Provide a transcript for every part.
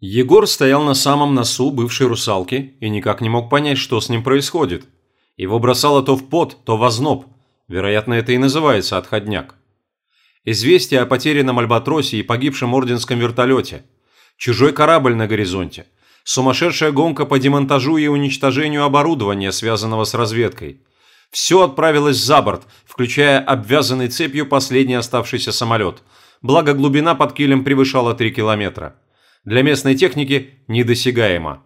Егор стоял на самом носу бывшей русалки и никак не мог понять, что с ним происходит. Его бросало то в пот, то в озноб. Вероятно, это и называется отходняк. Известие о потерянном Альбатросе и погибшем орденском вертолете. Чужой корабль на горизонте. Сумасшедшая гонка по демонтажу и уничтожению оборудования, связанного с разведкой. Все отправилось за борт, включая обвязанный цепью последний оставшийся самолет. Благо глубина под килем превышала 3 километра для местной техники недосягаемо.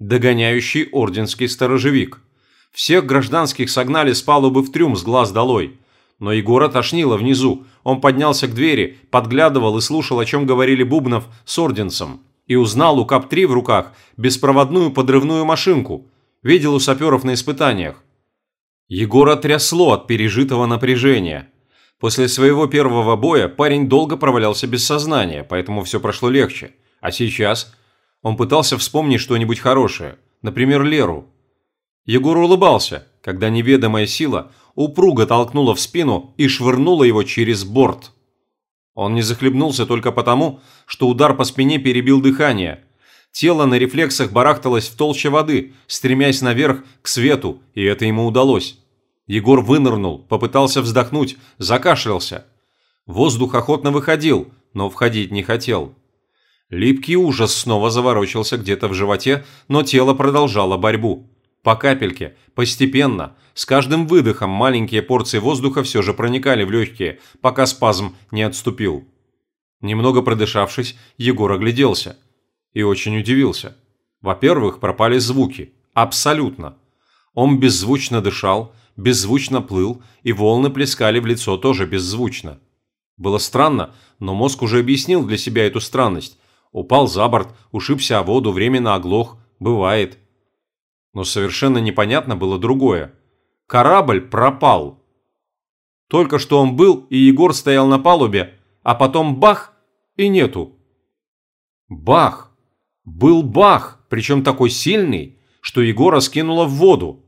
Догоняющий орденский сторожевик. Всех гражданских согнали с палубы в трюм с глаз долой. Но Егора тошнило внизу. Он поднялся к двери, подглядывал и слушал, о чем говорили Бубнов с орденцем. И узнал у КАП-3 в руках беспроводную подрывную машинку. Видел у саперов на испытаниях. Егора трясло от пережитого напряжения. После своего первого боя парень долго провалялся без сознания, поэтому все прошло легче. А сейчас он пытался вспомнить что-нибудь хорошее, например, Леру. Егор улыбался, когда неведомая сила упруго толкнула в спину и швырнула его через борт. Он не захлебнулся только потому, что удар по спине перебил дыхание. Тело на рефлексах барахталось в толще воды, стремясь наверх к свету, и это ему удалось. Егор вынырнул, попытался вздохнуть, закашлялся. Воздух охотно выходил, но входить не хотел. Липкий ужас снова заворочился где-то в животе, но тело продолжало борьбу. По капельке, постепенно, с каждым выдохом маленькие порции воздуха все же проникали в легкие, пока спазм не отступил. Немного продышавшись, Егор огляделся. И очень удивился. Во-первых, пропали звуки. Абсолютно. Он беззвучно дышал, беззвучно плыл, и волны плескали в лицо тоже беззвучно. Было странно, но мозг уже объяснил для себя эту странность. Упал за борт, ушибся о воду, временно оглох. Бывает. Но совершенно непонятно было другое. Корабль пропал. Только что он был, и Егор стоял на палубе, а потом бах, и нету. Бах! Был бах, причем такой сильный, что Егора скинуло в воду.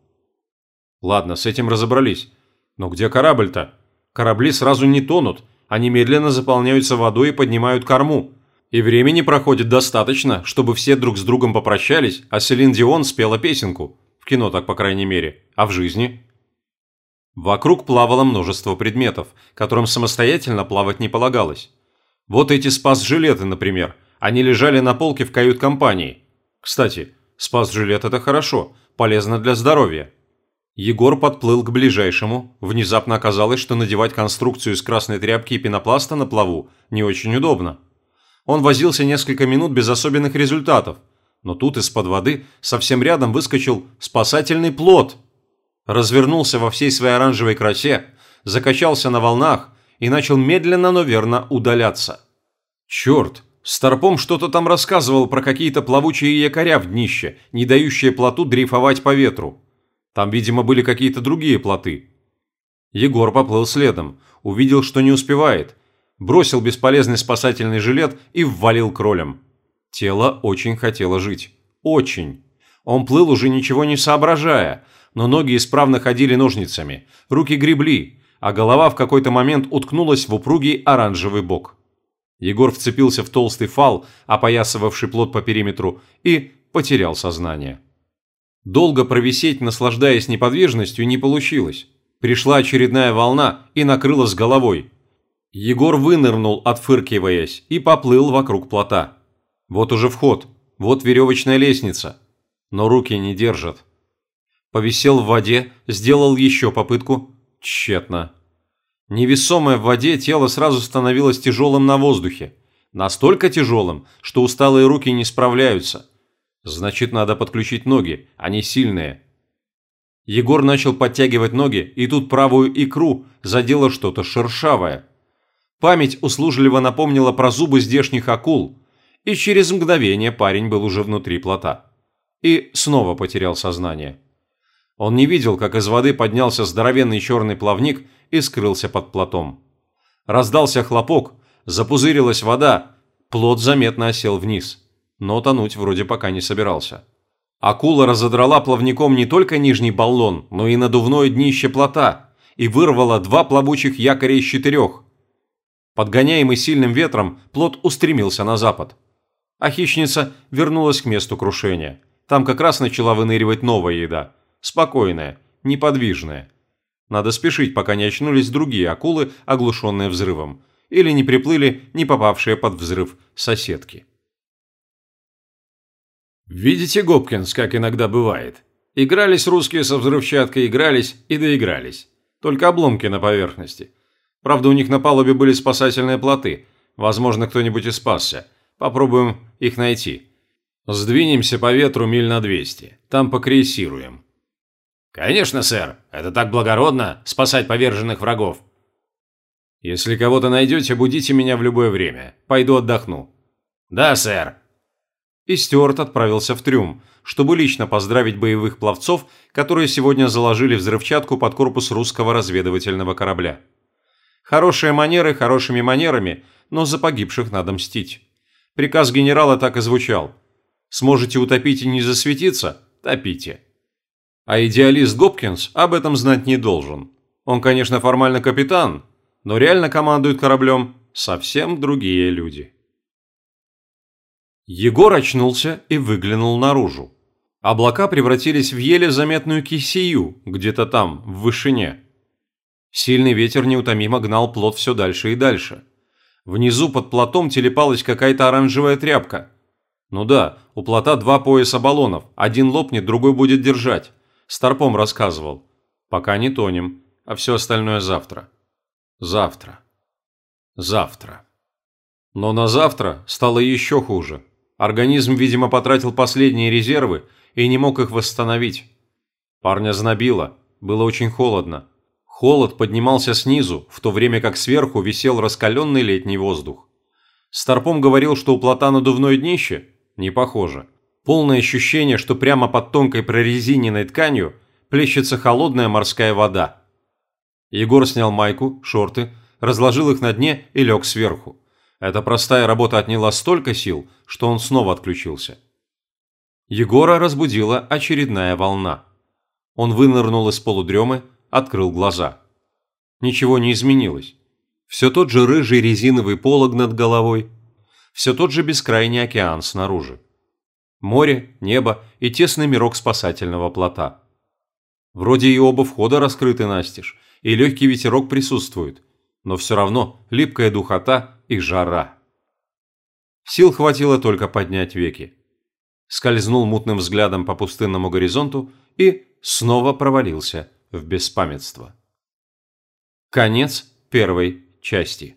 Ладно, с этим разобрались. Но где корабль-то? Корабли сразу не тонут, они медленно заполняются водой и поднимают корму. И времени проходит достаточно, чтобы все друг с другом попрощались, а Селин Дион спела песенку. В кино так, по крайней мере. А в жизни? Вокруг плавало множество предметов, которым самостоятельно плавать не полагалось. Вот эти спас-жилеты, например. Они лежали на полке в кают-компании. Кстати, спас-жилет – это хорошо, полезно для здоровья. Егор подплыл к ближайшему. Внезапно оказалось, что надевать конструкцию из красной тряпки и пенопласта на плаву не очень удобно. Он возился несколько минут без особенных результатов. Но тут из-под воды совсем рядом выскочил спасательный плот. Развернулся во всей своей оранжевой красе, закачался на волнах и начал медленно, но верно удаляться. Черт, Старпом что-то там рассказывал про какие-то плавучие якоря в днище, не дающие плоту дрейфовать по ветру. Там, видимо, были какие-то другие плоты. Егор поплыл следом, увидел, что не успевает, бросил бесполезный спасательный жилет и ввалил кролем. Тело очень хотело жить. Очень. Он плыл уже ничего не соображая, но ноги исправно ходили ножницами, руки гребли, а голова в какой-то момент уткнулась в упругий оранжевый бок. Егор вцепился в толстый фал, опоясывавший плот по периметру, и потерял сознание. Долго провисеть, наслаждаясь неподвижностью, не получилось. Пришла очередная волна и накрыла с головой. Егор вынырнул, отфыркиваясь, и поплыл вокруг плота. Вот уже вход, вот веревочная лестница. Но руки не держат. Повисел в воде, сделал еще попытку. Тщетно. Невесомое в воде тело сразу становилось тяжелым на воздухе. Настолько тяжелым, что усталые руки не справляются – Значит, надо подключить ноги, они сильные. Егор начал подтягивать ноги, и тут правую икру задело что-то шершавое. Память услужливо напомнила про зубы здешних акул, и через мгновение парень был уже внутри плота. И снова потерял сознание. Он не видел, как из воды поднялся здоровенный черный плавник и скрылся под плотом. Раздался хлопок, запузырилась вода, плот заметно осел вниз но тонуть вроде пока не собирался. Акула разодрала плавником не только нижний баллон, но и надувное днище плота и вырвала два плавучих якоря из четырех. Подгоняемый сильным ветром, плот устремился на запад. А хищница вернулась к месту крушения. Там как раз начала выныривать новая еда. Спокойная, неподвижная. Надо спешить, пока не очнулись другие акулы, оглушенные взрывом. Или не приплыли, не попавшие под взрыв соседки. Видите, Гопкинс, как иногда бывает? Игрались русские со взрывчаткой, игрались и доигрались. Только обломки на поверхности. Правда, у них на палубе были спасательные плоты. Возможно, кто-нибудь и спасся. Попробуем их найти. Сдвинемся по ветру миль на 200. Там покрейсируем. Конечно, сэр. Это так благородно – спасать поверженных врагов. Если кого-то найдете, будите меня в любое время. Пойду отдохну. Да, сэр. И Стюарт отправился в трюм, чтобы лично поздравить боевых пловцов, которые сегодня заложили взрывчатку под корпус русского разведывательного корабля. Хорошие манеры хорошими манерами, но за погибших надо мстить. Приказ генерала так и звучал. Сможете утопить и не засветиться – топите. А идеалист Гопкинс об этом знать не должен. Он, конечно, формально капитан, но реально командует кораблем совсем другие люди. Егор очнулся и выглянул наружу. Облака превратились в еле заметную кисию, где-то там, в вышине. Сильный ветер неутомимо гнал плот все дальше и дальше. Внизу под плотом телепалась какая-то оранжевая тряпка. Ну да, у плота два пояса баллонов, один лопнет, другой будет держать. Старпом рассказывал. Пока не тонем, а все остальное завтра. Завтра. Завтра. Но на завтра стало еще хуже. Организм, видимо, потратил последние резервы и не мог их восстановить. Парня знобило, было очень холодно. Холод поднимался снизу, в то время как сверху висел раскаленный летний воздух. Старпом говорил, что у плота надувное днище? Не похоже. Полное ощущение, что прямо под тонкой прорезиненной тканью плещется холодная морская вода. Егор снял майку, шорты, разложил их на дне и лег сверху. Эта простая работа отняла столько сил, что он снова отключился. Егора разбудила очередная волна. Он вынырнул из полудремы, открыл глаза. Ничего не изменилось. Все тот же рыжий резиновый полог над головой, все тот же бескрайний океан снаружи. Море, небо и тесный мирок спасательного плота. Вроде и оба входа раскрыты настежь, и легкий ветерок присутствует, но все равно липкая духота и жара. Сил хватило только поднять веки. Скользнул мутным взглядом по пустынному горизонту и снова провалился в беспамятство. Конец первой части.